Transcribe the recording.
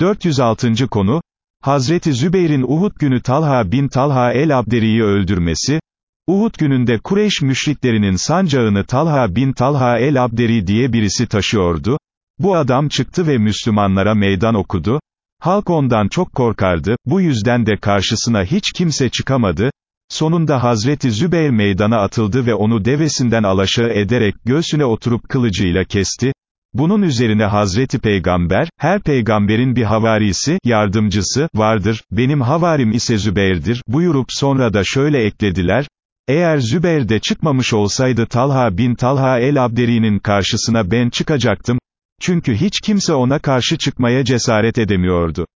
406. konu, Hazreti Zübeyir'in Uhud günü Talha bin Talha el-Abderi'yi öldürmesi, Uhud gününde Kureyş müşriklerinin sancağını Talha bin Talha el-Abderi diye birisi taşıyordu, bu adam çıktı ve Müslümanlara meydan okudu, halk ondan çok korkardı, bu yüzden de karşısına hiç kimse çıkamadı, sonunda Hazreti Zübeyir meydana atıldı ve onu devesinden alaşağı ederek göğsüne oturup kılıcıyla kesti, bunun üzerine Hazreti Peygamber, her peygamberin bir havarisi, yardımcısı, vardır, benim havarim ise Zübeyir'dir, buyurup sonra da şöyle eklediler, eğer Zübeyir de çıkmamış olsaydı Talha bin Talha el-Abderi'nin karşısına ben çıkacaktım, çünkü hiç kimse ona karşı çıkmaya cesaret edemiyordu.